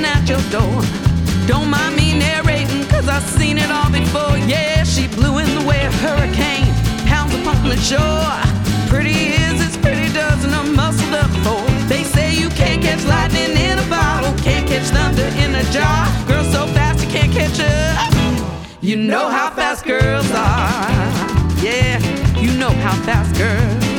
knocking at your door. Don't mind me narrating, cause I've seen it all before. Yeah, she blew in the way a hurricane pounds upon the shore. Pretty is as pretty does, and I'm muscled up for. They say you can't catch lightning in a bottle, can't catch thunder in a jar. Girl so fast you can't catch up. You know how fast girls are. Yeah, you know how fast girls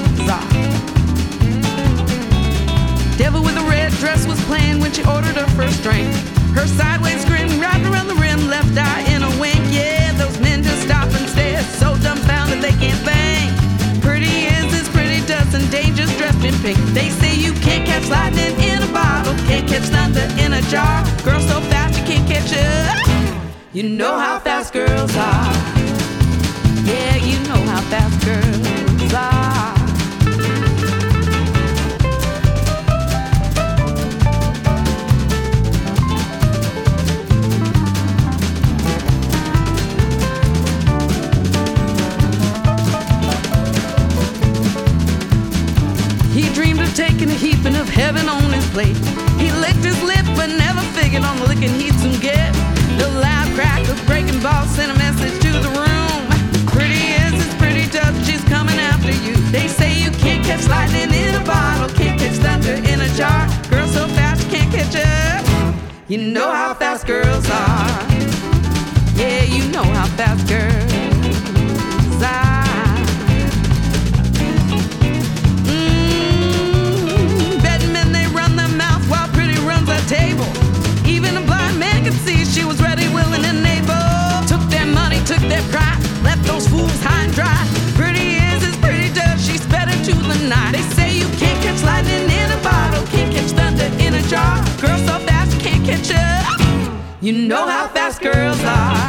playing when she ordered her first drink. Her sideways grin wrapped around the rim, left eye in a wink. Yeah, those men just stop and stare, so dumbfounded they can't think. Pretty is as pretty does, and danger's dressed in pink. They say you can't catch lightning in a bottle, can't catch thunder in a jar. Girl so fast you can't catch up. You know how fast girls are. Yeah, you know how fast girls are. Taking a heaping of heaven on his plate. He licked his lip, but never figured on the licking he'd soon get. The loud crack of breaking balls sent a message to the room. Pretty as pretty does, she's coming after you. They say you can't catch lightning in a bottle, can't catch thunder in a jar. Girl so fast you can't catch up. You know how fast girls are. Yeah, you know how fast girls know how fast girls are.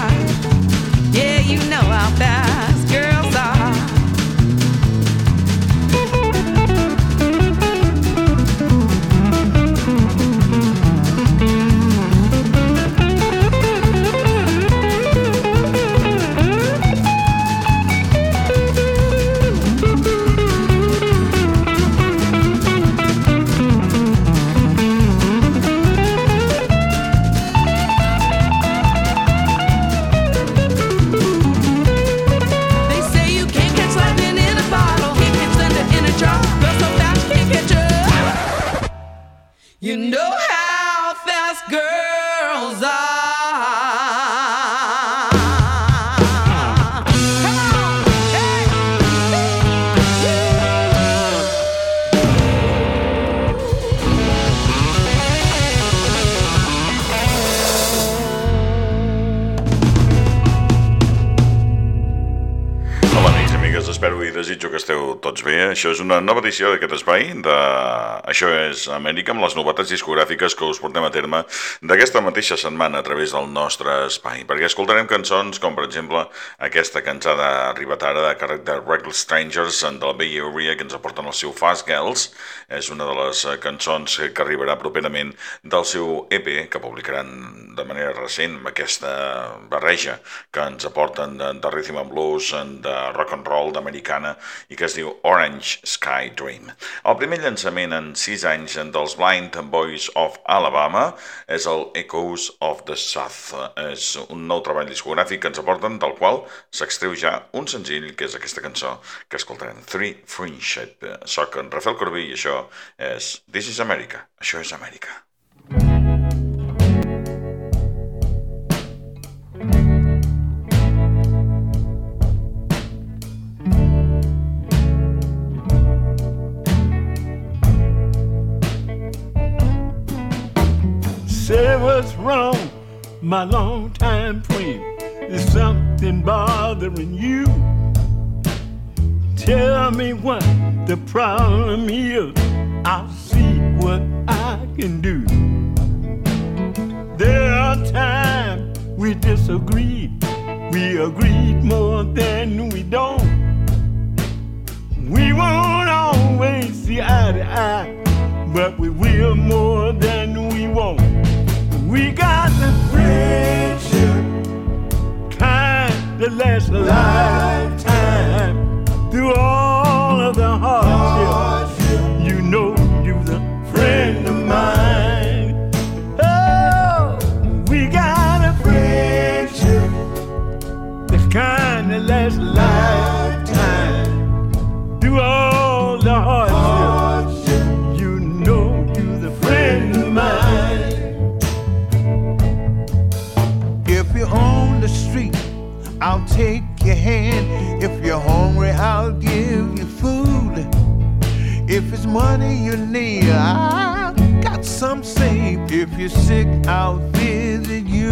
Una nova edició d'aquest espai de Això és Amèrica, amb les novetats discogràfiques que us portem a terme d'aquesta mateixa setmana a través del nostre espai. Perquè escoltarem cançons com, per exemple, aquesta cansada arribat ara de càrrec de Reckless Strangers de la Bay Area que ens aporten el seu Fast Girls. És una de les cançons que arribarà properament del seu EP que publicaran de manera recent amb aquesta barreja que ens aporten de, de Rhythm and Blues, de rock and roll d'americana i que es diu Orange Sky Dream. El primer llançament en 6 anys dels Blind Boys of Alabama és el Echoes of the South. És un nou treball discogràfic que ens aporten, del qual s'extreu ja un senzill, que és aquesta cançó que escoltarem, Three Friendship. Soc en Rafael Corbí i això és This is America. Això és Amèrica. What's wrong, my longtime friend. Is something bothering you? Tell me what the problem is. I'll see what I can do. There are times we disagree. We agreed more than we don't. We won't always see eye to eye, but we will more than we won't. We got the friendship kind that lasts a lifetime through all of the. Hardship. You know you're the friend of mine. Oh, we got a friendship the kind that lasts a lifetime. I'll take your hand. If you're hungry, I'll give you food. If it's money you need, I got some saved. If you're sick, I'll visit you.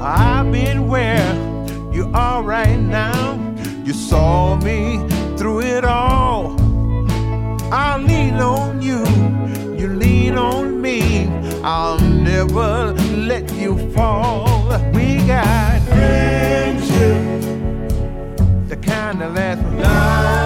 I've been where you are right now. You saw me through it all. I'll lean on you, you lean on me. I'll never let you fall. We got friendship, the kind that lasts a lifetime.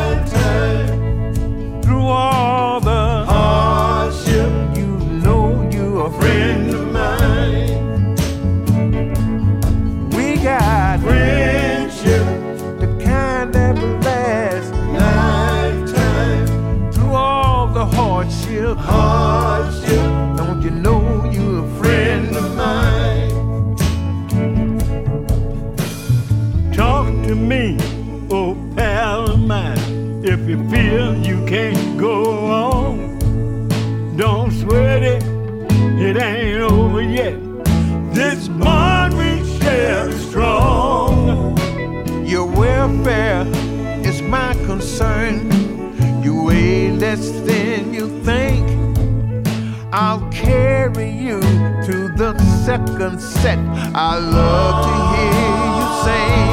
Second set. I love to hear you sing.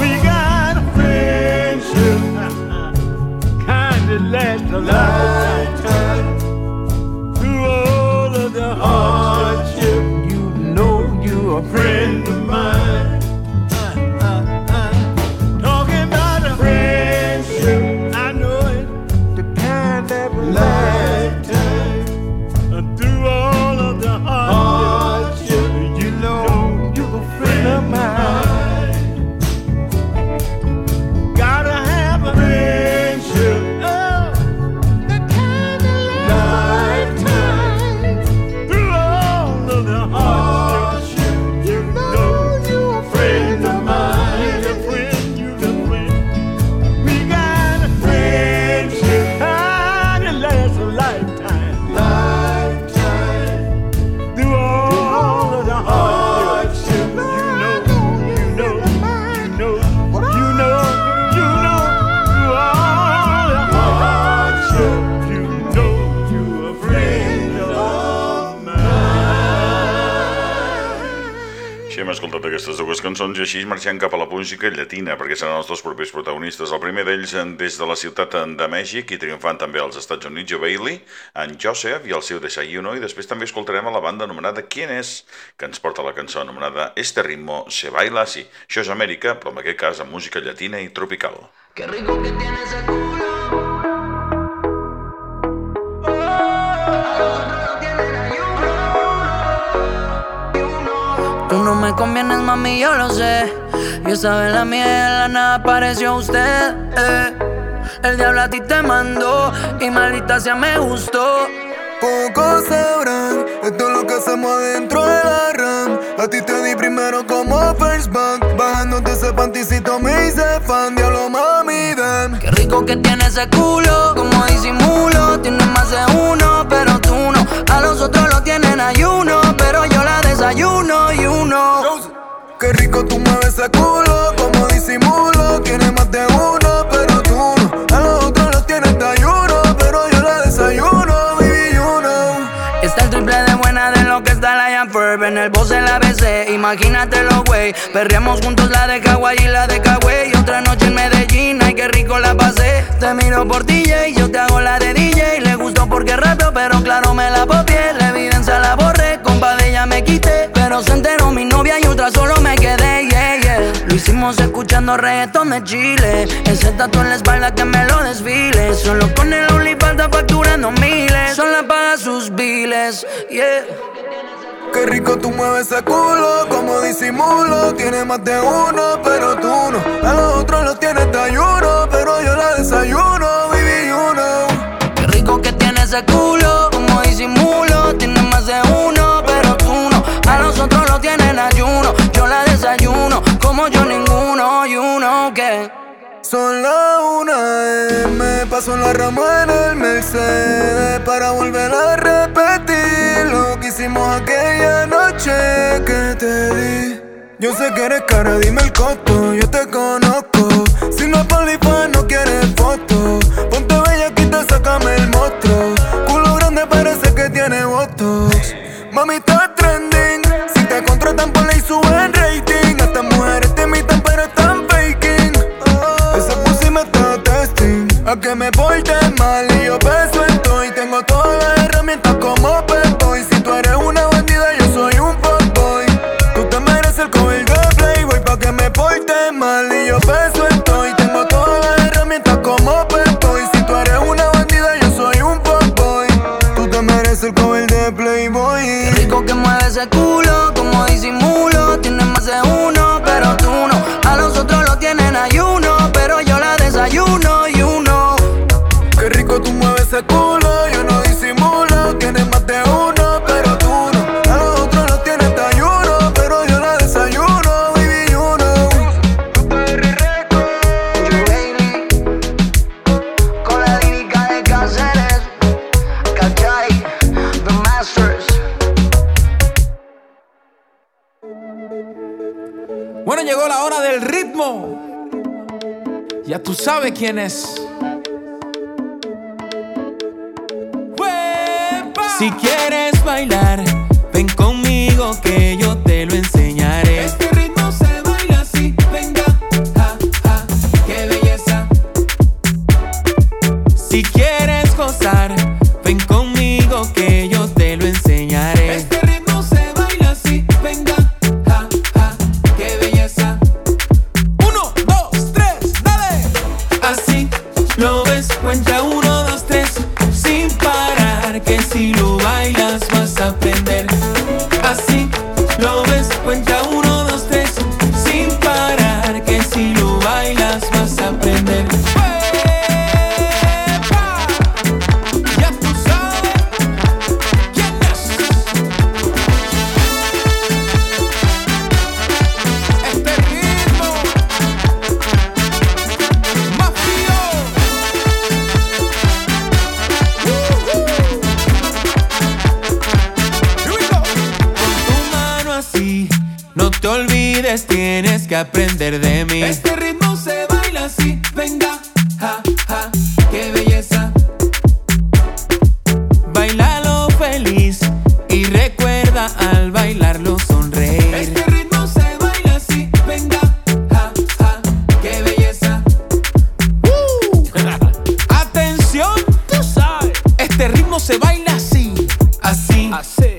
We got a friendship, kind that lasts a lifetime. I així marxem cap a la música llatina, perquè seran els dos propers protagonistes. El primer d'ells des de la ciutat de Mèxic i triomfant també als Estats Units, Joe Bailey, en Joseph i el seu Desayuno, i després també escoltarem a la banda anomenada Quién es, que ens porta la cançó anomenada Este ritmo se baila así. Això és Amèrica, però en aquest cas amb música llatina i tropical. Qué rico que tiene ese culo. Tú no me convienes, mami, yo lo sé. Yo sabes la miel, nada apareció usted. eh. El diablo a ti te mandó y maldita sea me gustó. Pocos sabrán esto es lo que hacemos adentro de la RAM. A ti te di primero como first bank. Bajándote ese panticito me hice fan. Diablo mami, ven. Qué rico que tiene ese culo, como disimulo. Tiene más de uno, pero tú no. A los otros lo tienen ayuno, la desayuno y uno. Qué rico tú mueves ese culo, como disimulo. Tiene más de uno, pero tú. A los otros los tienes de ayuno, pero yo la desayuno, baby, you know. Está el triple de buena de lo que está la Ferb En el boss en la BC, imagínatelo, güey Perreamos juntos la de Kawaii y la de Kawaii Otra noche en Medellín, ay, qué rico la pasé Te miro por DJ, yo te hago la de DJ Le gustó porque rapeo, pero claro me la popié La evidencia la borré, compa de ella me quité Pero se enteró mi novia y otra solo me quedé, yeah, yeah Lo hicimos escuchando reggaetón de Chile Ese tatu en la espalda que me lo desfile Solo con el OnlyFans facturando miles Solo paga sus biles, yeah Qué rico tú mueves ese culo, como disimulo. Tiene más de uno, pero tú no. A los otros los tienes de ayuno, pero yo la desayuno, baby, you know. Qué rico que tiene ese culo, como yo ninguno, y you que. Son la una y me paso la rama en el Mercedes para volver a repetir lo que hicimos aquella noche que te di. Yo sé que eres cara, dime el costo, yo te conozco. Si no es polifán, no quieres foto. Ponte bella, quita, sácame el monstruo. Culo grande parece que tiene votos. Mami, está trending. Si te contratan, ponle y sube que me pone Tú sabes quién es. Si quieres bailar, ven conmigo que yo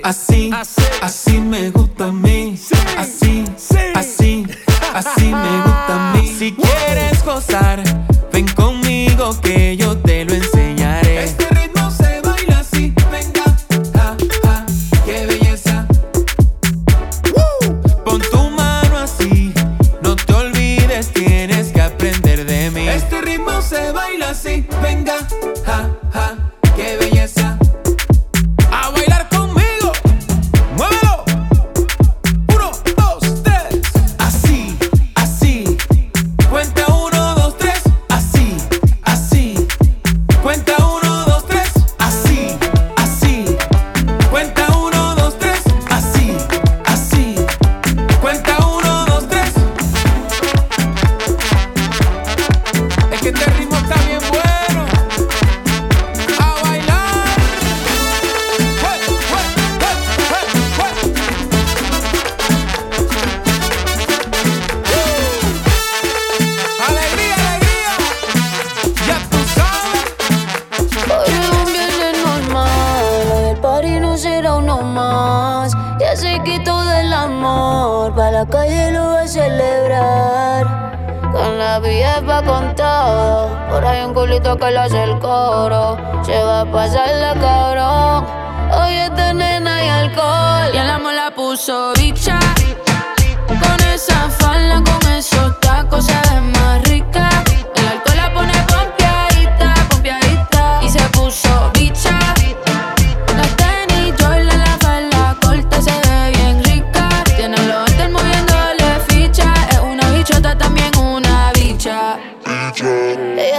así, así me gusta a mí. Así, así, así me gusta a mí. Si quieres gozar, ven conmigo que yo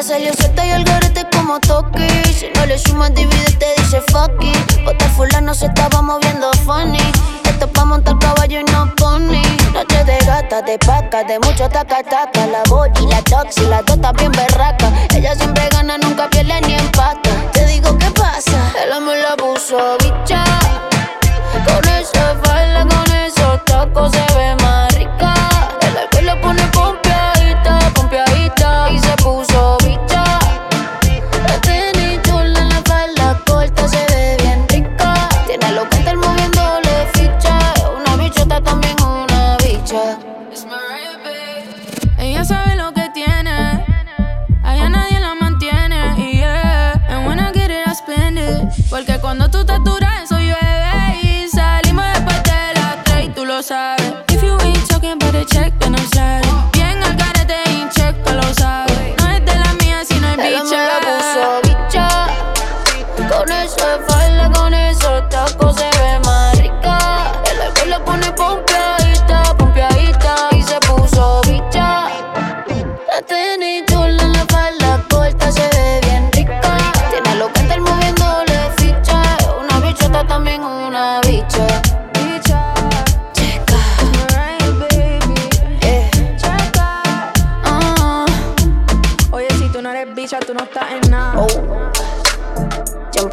Salió suelta y el garete como Toki. Si no le sumas, divide, te dice fuck it. Otra fulano se estaba moviendo funny. Esto pa' montar caballo y no pony. Noche de gata, de paca, de mucho taca taca. La y la toxi, la tota bien berraca. Ella siempre gana, nunca pierde ni empata. Te digo qué pasa, el amor la puso bicha. Con esa falda, con esos tacos se ve sabe.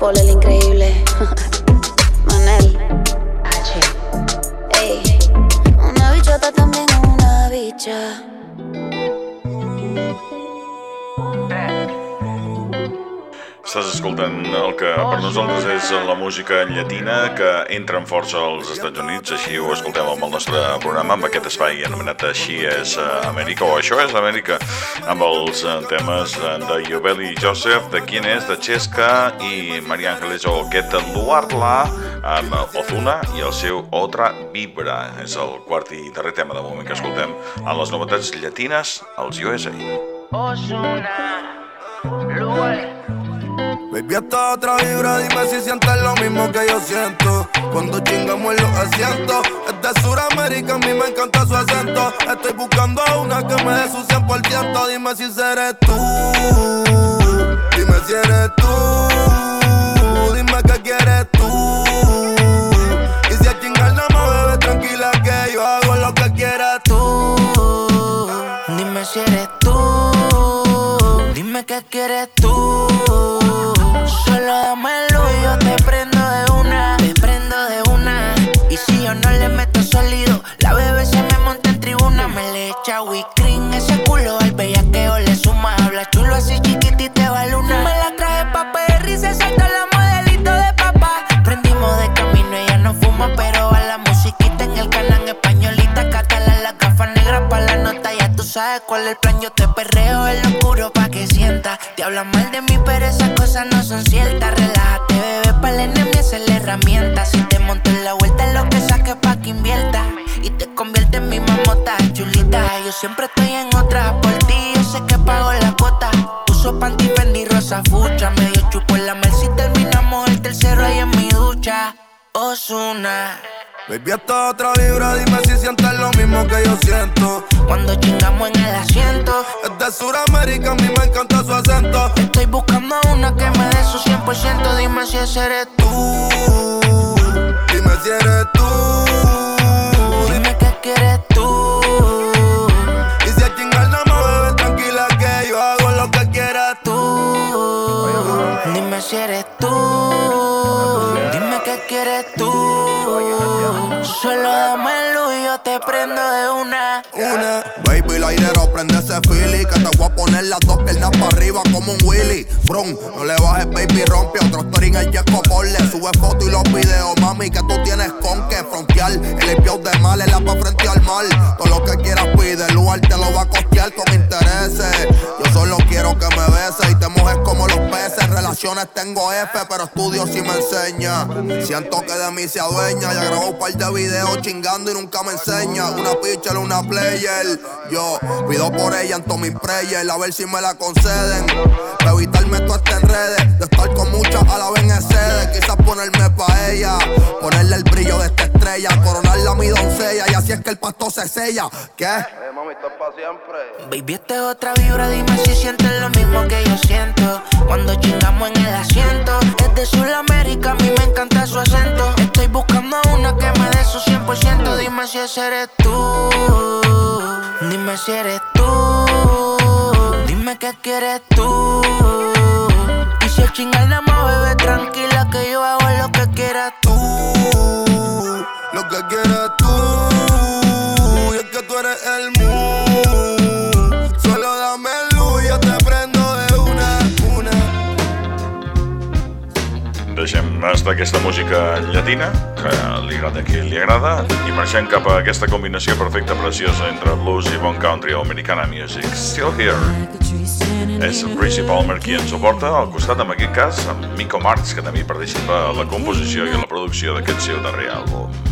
Paul el Estàs escoltant el que per nosaltres és la música llatina que entra amb força als Estats Units, així ho escoltem amb el nostre programa, amb aquest espai anomenat Així és eh, Amèrica, o Això és Amèrica, amb els eh, temes eh, de Yobeli Joseph, de Quién és, de Chesca i Maria Ángeles o aquest Luarla, amb Ozuna i el seu Otra Vibra. És el quart i darrer tema de moment que escoltem en les novetats llatines als USA. Baby, esta otra vibra, dime si sientes lo mismo que yo siento. Cuando chingamos en los asientos, es de Sudamérica, a mí me encanta su acento. Estoy buscando una que me dé su 100%. Dime si eres tú, dime si eres tú, dime qué quieres tú. Y si a chingar no me bebes tranquila, que yo hago lo que quieras tú. Dime si eres tú, dime qué quieres tú. Solo dame luz y yo te prendo de una, te prendo de una. Y si yo no le meto sólido, la bebé se me monta en tribuna, me le echa cream ese culo al bellaqueo le suma. Habla chulo así chiquitita sabes cuál es el plan, yo te perreo en lo oscuro pa' que sienta. Te hablan mal de mí, pero esas cosas no son ciertas. Relájate, bebé, pa' el enemigo es la herramienta. Si te monto en la vuelta, lo que saques pa' que invierta. Y te convierte en mi mamota chulita. Yo siempre estoy en otra por ti, yo sé que pago la cuota. Uso panty Fendi rosa fucha, medio chupo en la mer si terminamos el tercero ahí en mi ducha. Osuna. Baby, esta otra vibra, dime si sientes lo mismo que yo siento. Cuando chingamos en el asiento, Es de Sudamérica, a mí me encanta su acento. estoy buscando a una que me dé su 100%. Dime si ese eres tú. Dime si eres tú. Dime qué quieres tú. Y si a chingar no me bebes tranquila, que yo hago lo que quieras. Tú. Dime si eres tú. Quieres tú. Solo dame luz y yo te prendo de una. Una. Baby, la airero, prende ese feeling Que te voy a poner las dos piernas para arriba como un Willy. Brum, no le bajes, baby, rompe Otro story en el Jesco le Sube fotos y los videos, mami Que tú tienes con que frontear. El enviado de mal, es la pa' frente al mal Todo lo que quieras pide, el lugar te lo va a costear con intereses. Yo solo quiero que me beses Y te mojes como los peces. Relaciones tengo F, pero estudio si me enseña. Siento que de mí se adueña Ya grabo un par de videos chingando y nunca me enseña. Una pitcher, una player Yo pido por ella en todos mis prayers A ver si me la conceden Para evitarme todo este en redes De estar con muchas a la vez en sede Quizás ponerme pa' ella Ponerle el brillo de esta estrella. Coronarla mi doncella y así es que el pasto se sella. ¿Qué? Eh, mami, esto es para siempre. Baby, esta es otra vibra, dime si sientes lo mismo que yo siento. Cuando chingamos en el asiento, es de Sudamérica, a mí me encanta su acento. Estoy buscando una que me dé su 100%. Dime si ese eres tú. Dime si eres tú. Dime qué quieres tú. Y si el chingar nada más, bebé, tranquila que yo hago lo que quieras tú. Lo que quieras tú. Y es que tú eres el moon. Deixem estar aquesta música llatina, que li agrada qui li agrada, i marxem cap a aquesta combinació perfecta, preciosa, entre blues i bon country o americana music. Still Here. És Richie Palmer qui ens suporta, al costat, en aquest cas, amb Miko Marx, que també participa a la composició i a la producció d'aquest seu darrer àlbum.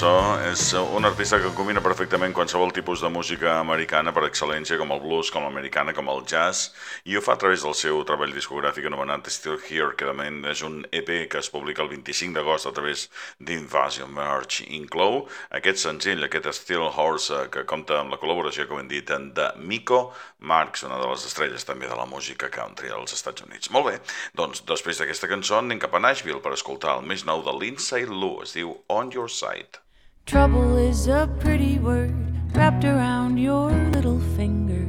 Cançó. És un artista que combina perfectament qualsevol tipus de música americana per excel·lència, com el blues, com l'americana, com el jazz, i ho fa a través del seu treball discogràfic anomenat Still Here, que moment és un EP que es publica el 25 d'agost a través d'Invasion Merch. Inclou aquest senzill, aquest Still Horse, eh, que compta amb la col·laboració, com hem dit, de Miko Marx, una de les estrelles també de la música country als Estats Units. Molt bé, doncs després d'aquesta cançó anem cap a Nashville per escoltar el més nou de Lindsay es diu On Your Side. Trouble is a pretty word wrapped around your little finger.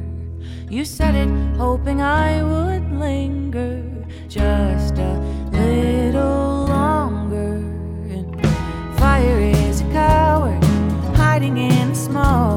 You said it, hoping I would linger just a little longer. And fire is a coward hiding in smoke.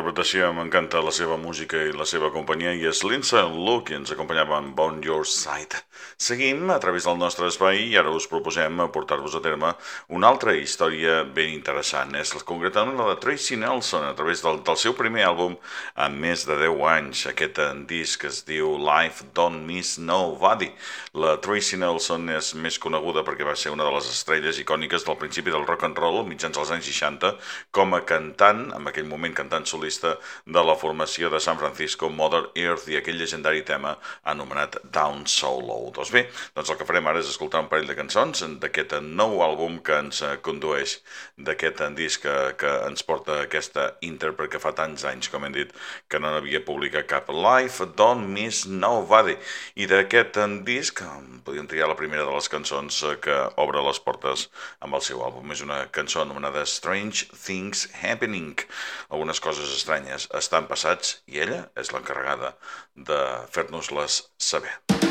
Interpretació, m'encanta la seva música i la seva companyia i és Lindsay Luke qui ens acompanyava amb On Your Side. Seguim a través del nostre espai i ara us proposem portar-vos a terme una altra història ben interessant. És concretament la de Tracy Nelson a través del, del seu primer àlbum amb més de 10 anys. Aquest eh, disc es diu Life Don't Miss Nobody. La Tracy Nelson és més coneguda perquè va ser una de les estrelles icòniques del principi del rock and roll mitjans als anys 60 com a cantant, en aquell moment cantant solista de la formació de San Francisco Mother Earth i aquell legendari tema anomenat Down So Low. Doncs bé, doncs el que farem ara és escoltar un parell de cançons d'aquest nou àlbum que ens eh, condueix, d'aquest disc que, que ens porta aquesta intèrpret que fa tants anys, com hem dit, que no n'havia publicat cap. Life Don't Miss Nobody. I d'aquest eh, disc, eh, podríem triar la primera de les cançons eh, que obre les portes amb el seu àlbum. És una cançó anomenada Strange Things Happening. Algunes coses estranyes estan passats i ella és l'encarregada de fer-nos-les saber.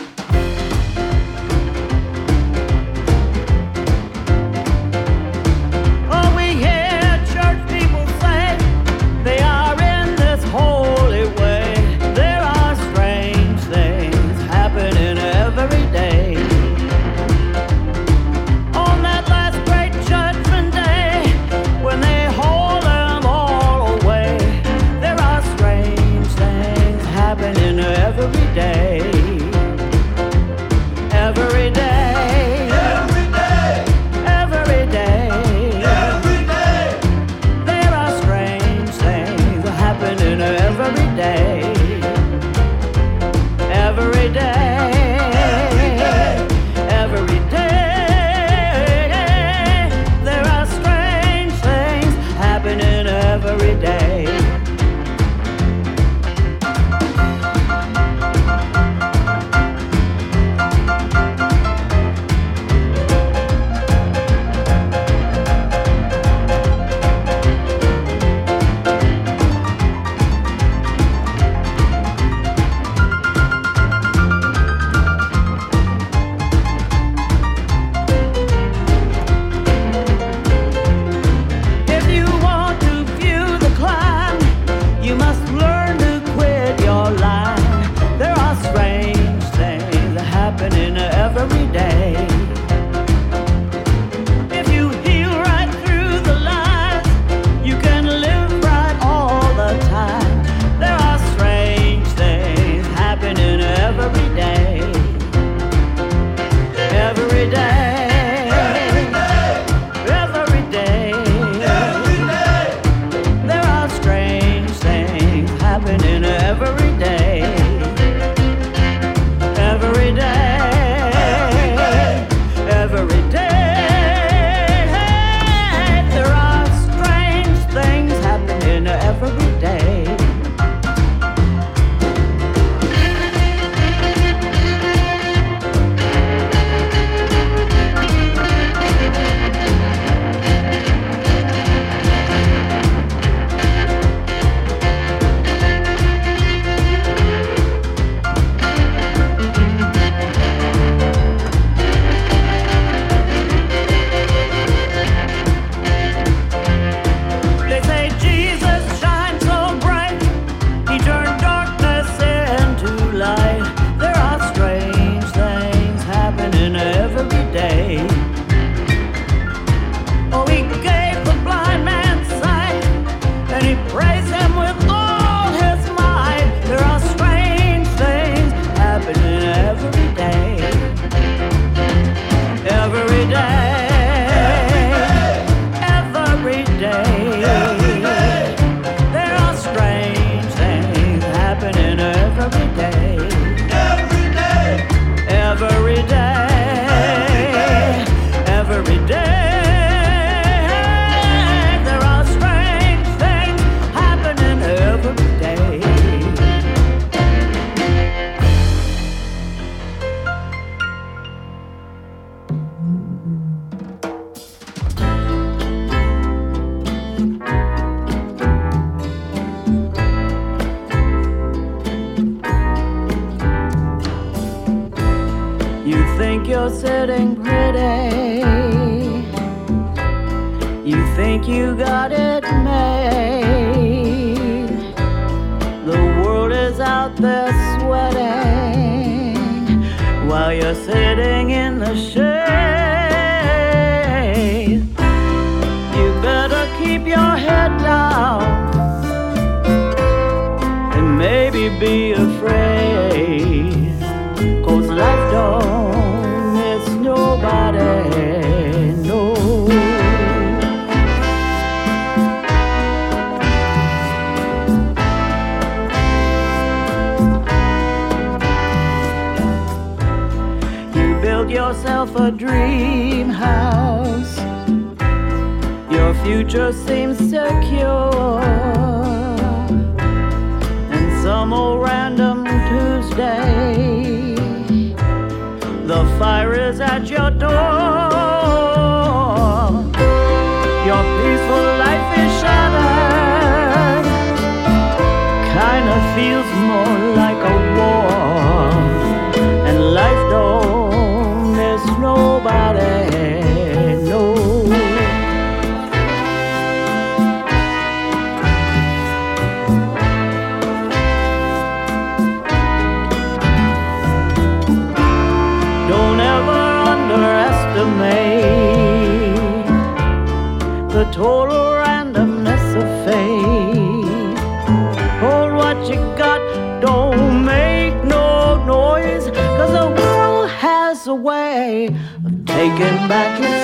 looking back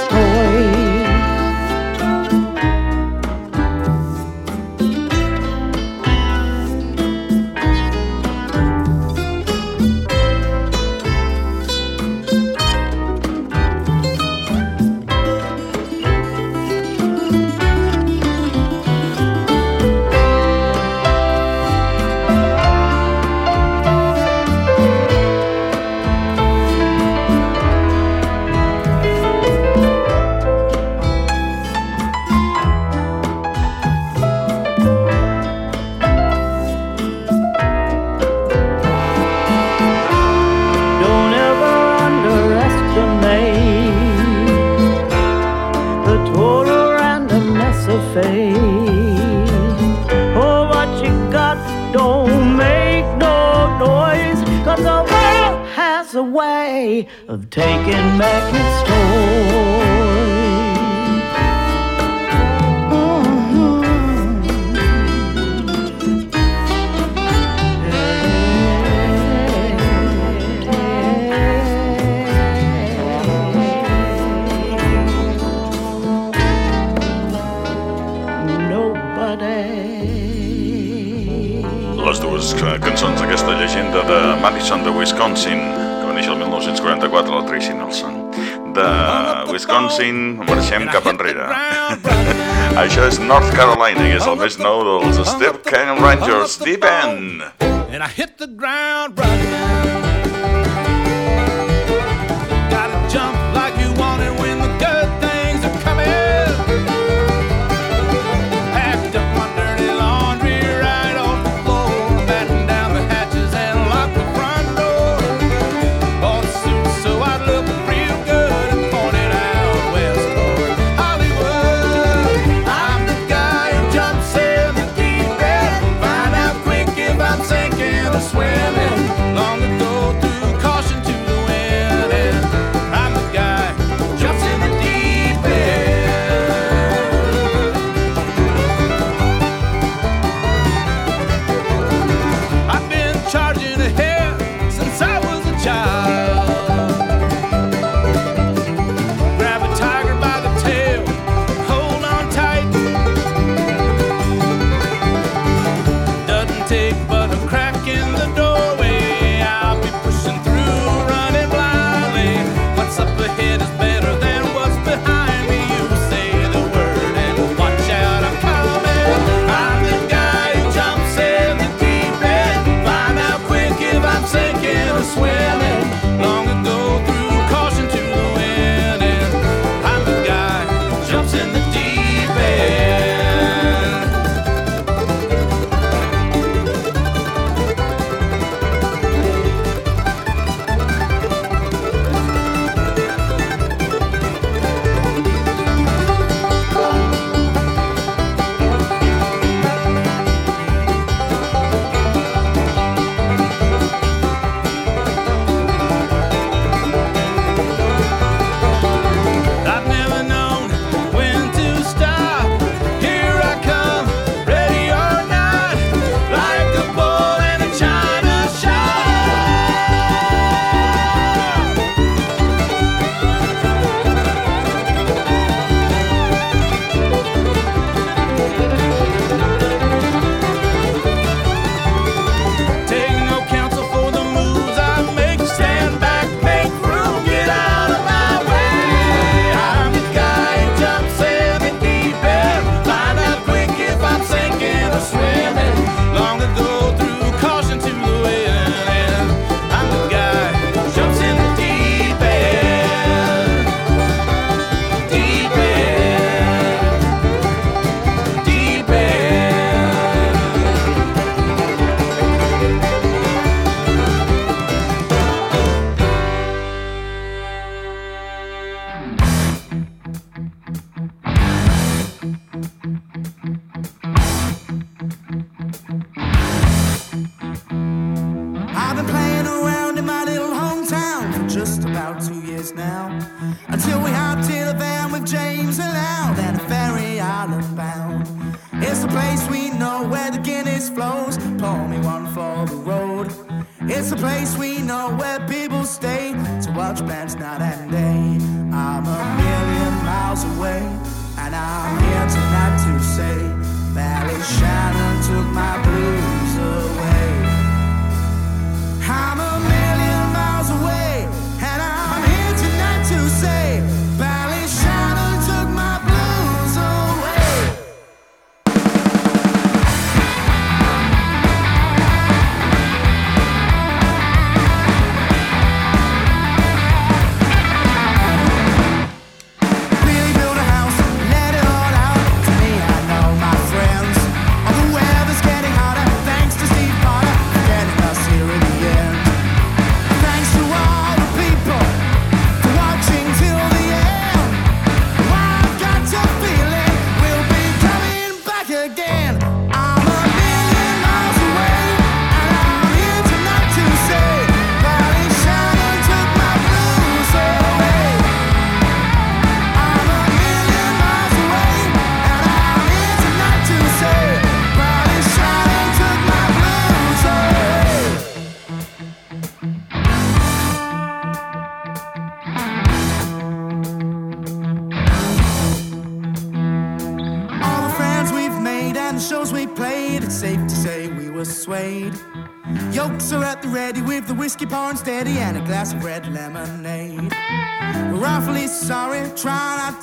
Yes, the band.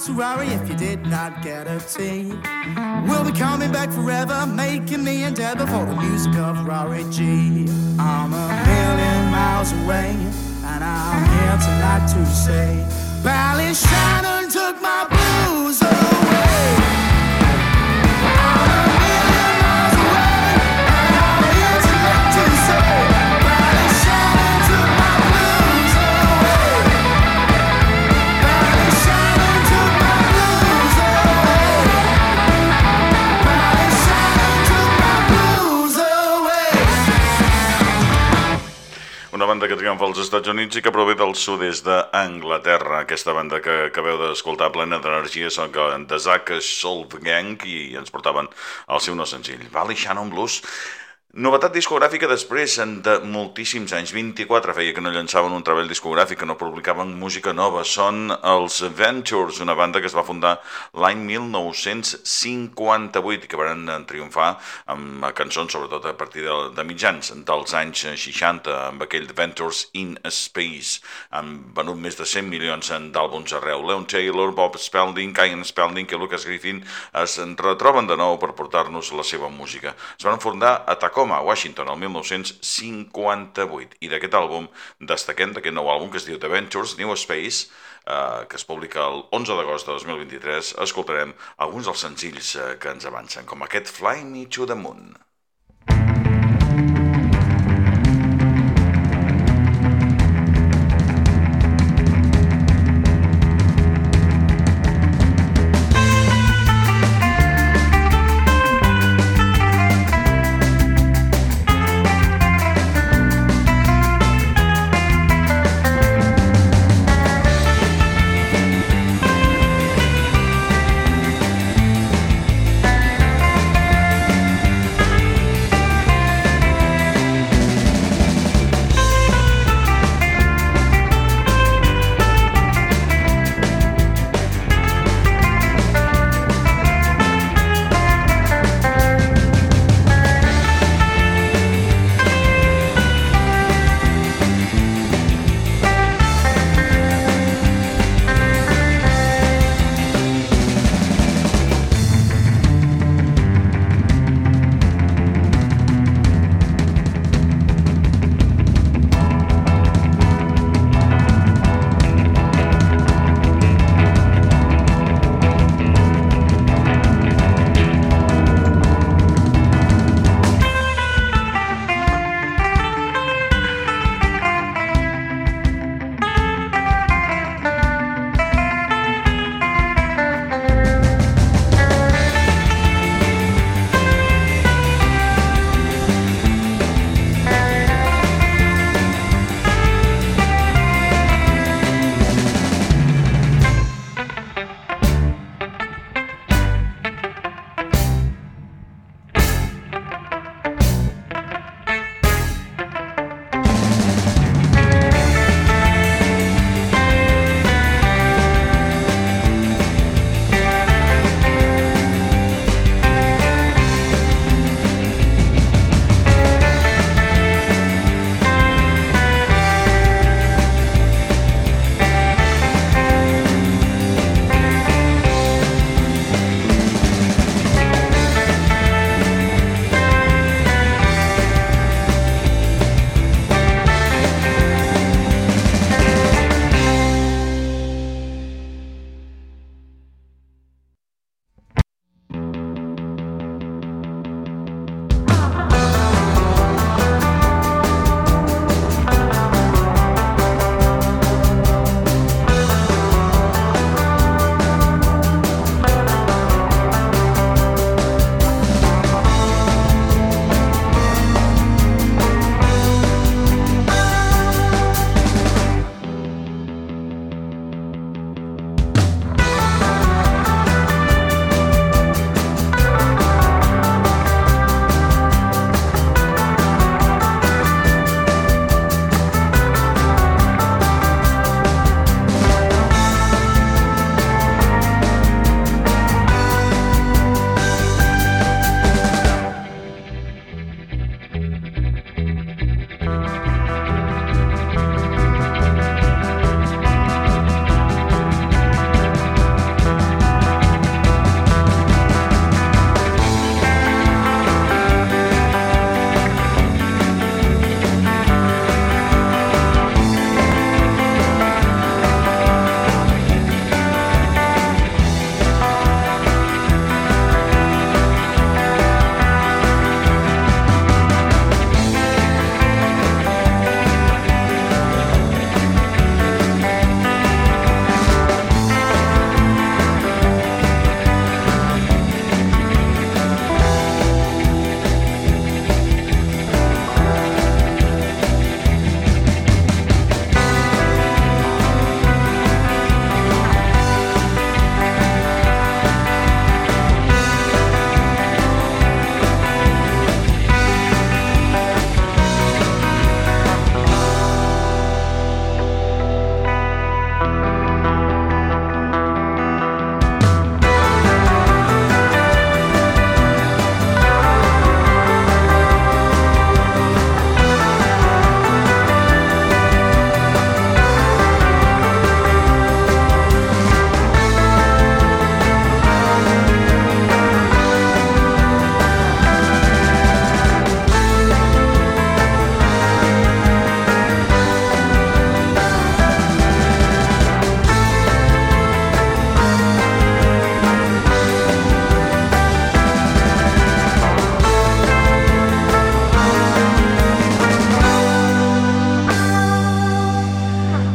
To worry if you did not get a tea. We'll be coming back forever, making the endeavor for the music of Rory G. I'm a million miles away, and I'm here tonight to say, Ballyshannon took my banda que triomfa als Estats Units i que prové del sud-est d'Anglaterra. Aquesta banda que acabeu d'escoltar plena d'energia són que de Zack Solve Gang i ens portaven el seu no senzill, Valley Shannon Blues. Novetat discogràfica després de moltíssims anys, 24 feia que no llançaven un treball discogràfic, que no publicaven música nova. Són els Ventures, una banda que es va fundar l'any 1958 i que van triomfar amb cançons, sobretot a partir de, de mitjans dels anys 60, amb aquell Ventures in Space. Han venut més de 100 milions d'àlbums arreu. Leon Taylor, Bob Spelding, Ian Spelding i Lucas Griffin es retroben de nou per portar-nos la seva música. Es van fundar a Tacoma, Washington, el 1958. I d'aquest àlbum destaquem d'aquest nou àlbum que es diu The Ventures New Space, eh, que es publica el 11 d'agost de 2023, escoltarem alguns dels senzills eh, que ens avancen, com aquest Fly Me to the Moon.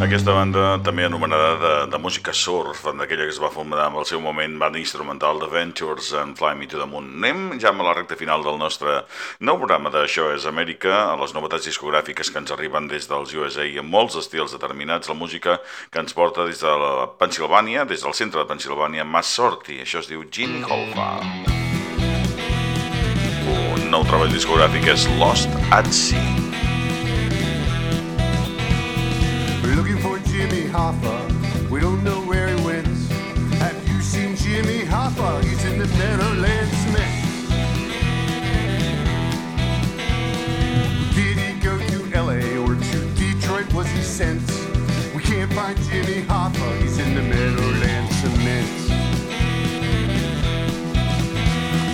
Aquesta banda, també anomenada de, de música surf, d'aquella que es va fundar amb el seu moment banda instrumental de Ventures and Fly Me to the Moon. Anem ja a la recta final del nostre nou programa d'Això és Amèrica, a les novetats discogràfiques que ens arriben des dels USA i en molts estils determinats, la música que ens porta des de la Pensilvània, des del centre de Pensilvània, Mass Sorti. Això es diu Jimmy Hoffa. Un nou treball discogràfic és Lost at Sea. Hoffa. We don't know where he went. Have you seen Jimmy Hoffa? He's in the Meadowlands Cement. Did he go to LA or to Detroit? Was he sent? We can't find Jimmy Hoffa. He's in the Meadowlands Cement.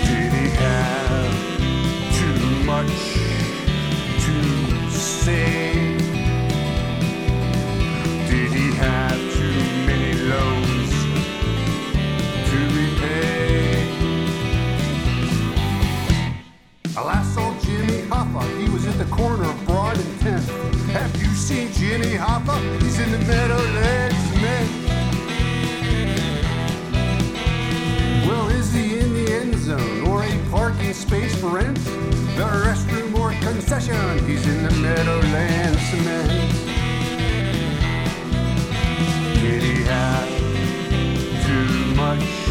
Did he have too much to say? Hoffa. He was at the corner of Broad and 10th. Have you seen Jimmy Hoffa? He's in the Meadowlands Cement. Well, is he in the end zone or a parking space for rent? The restroom or concession? He's in the Meadowlands Cement. Did he have too much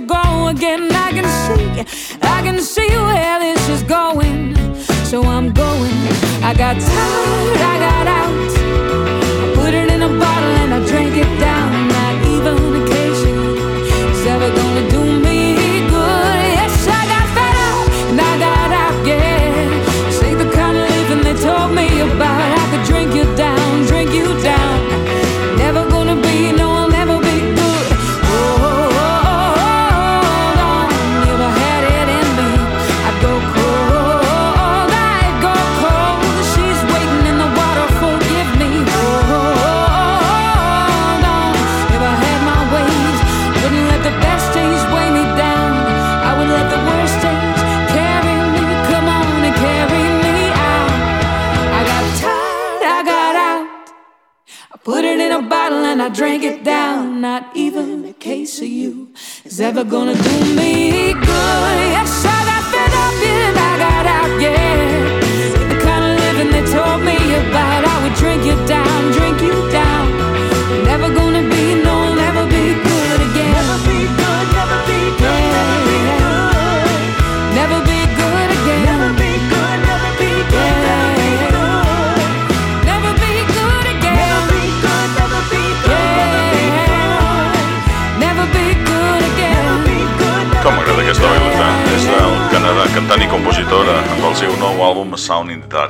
the ground.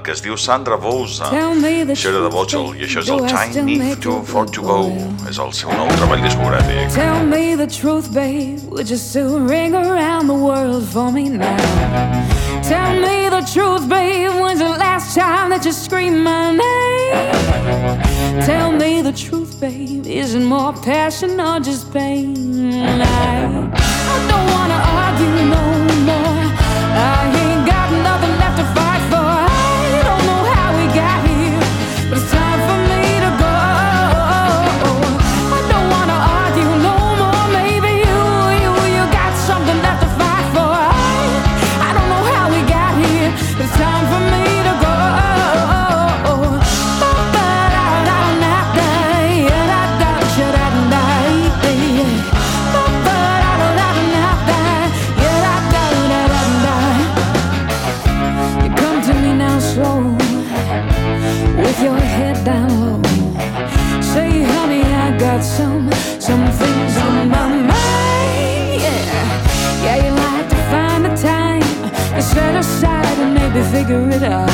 Cause di Sandra Vosa, Xera de Bottle, i això és el Time To For To Go, és el seu nou treball discogràfic. Tell me the truth, babe, would you still ring around the world for me now? Tell me the truth, babe, when's the last time that you screamed my name? Tell me the truth, babe, Isn't more passion or just pain? I, I don't wanna argue, no figure it out.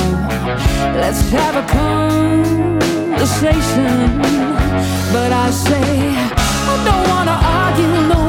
Let's have a conversation. But I say, I don't wanna argue, no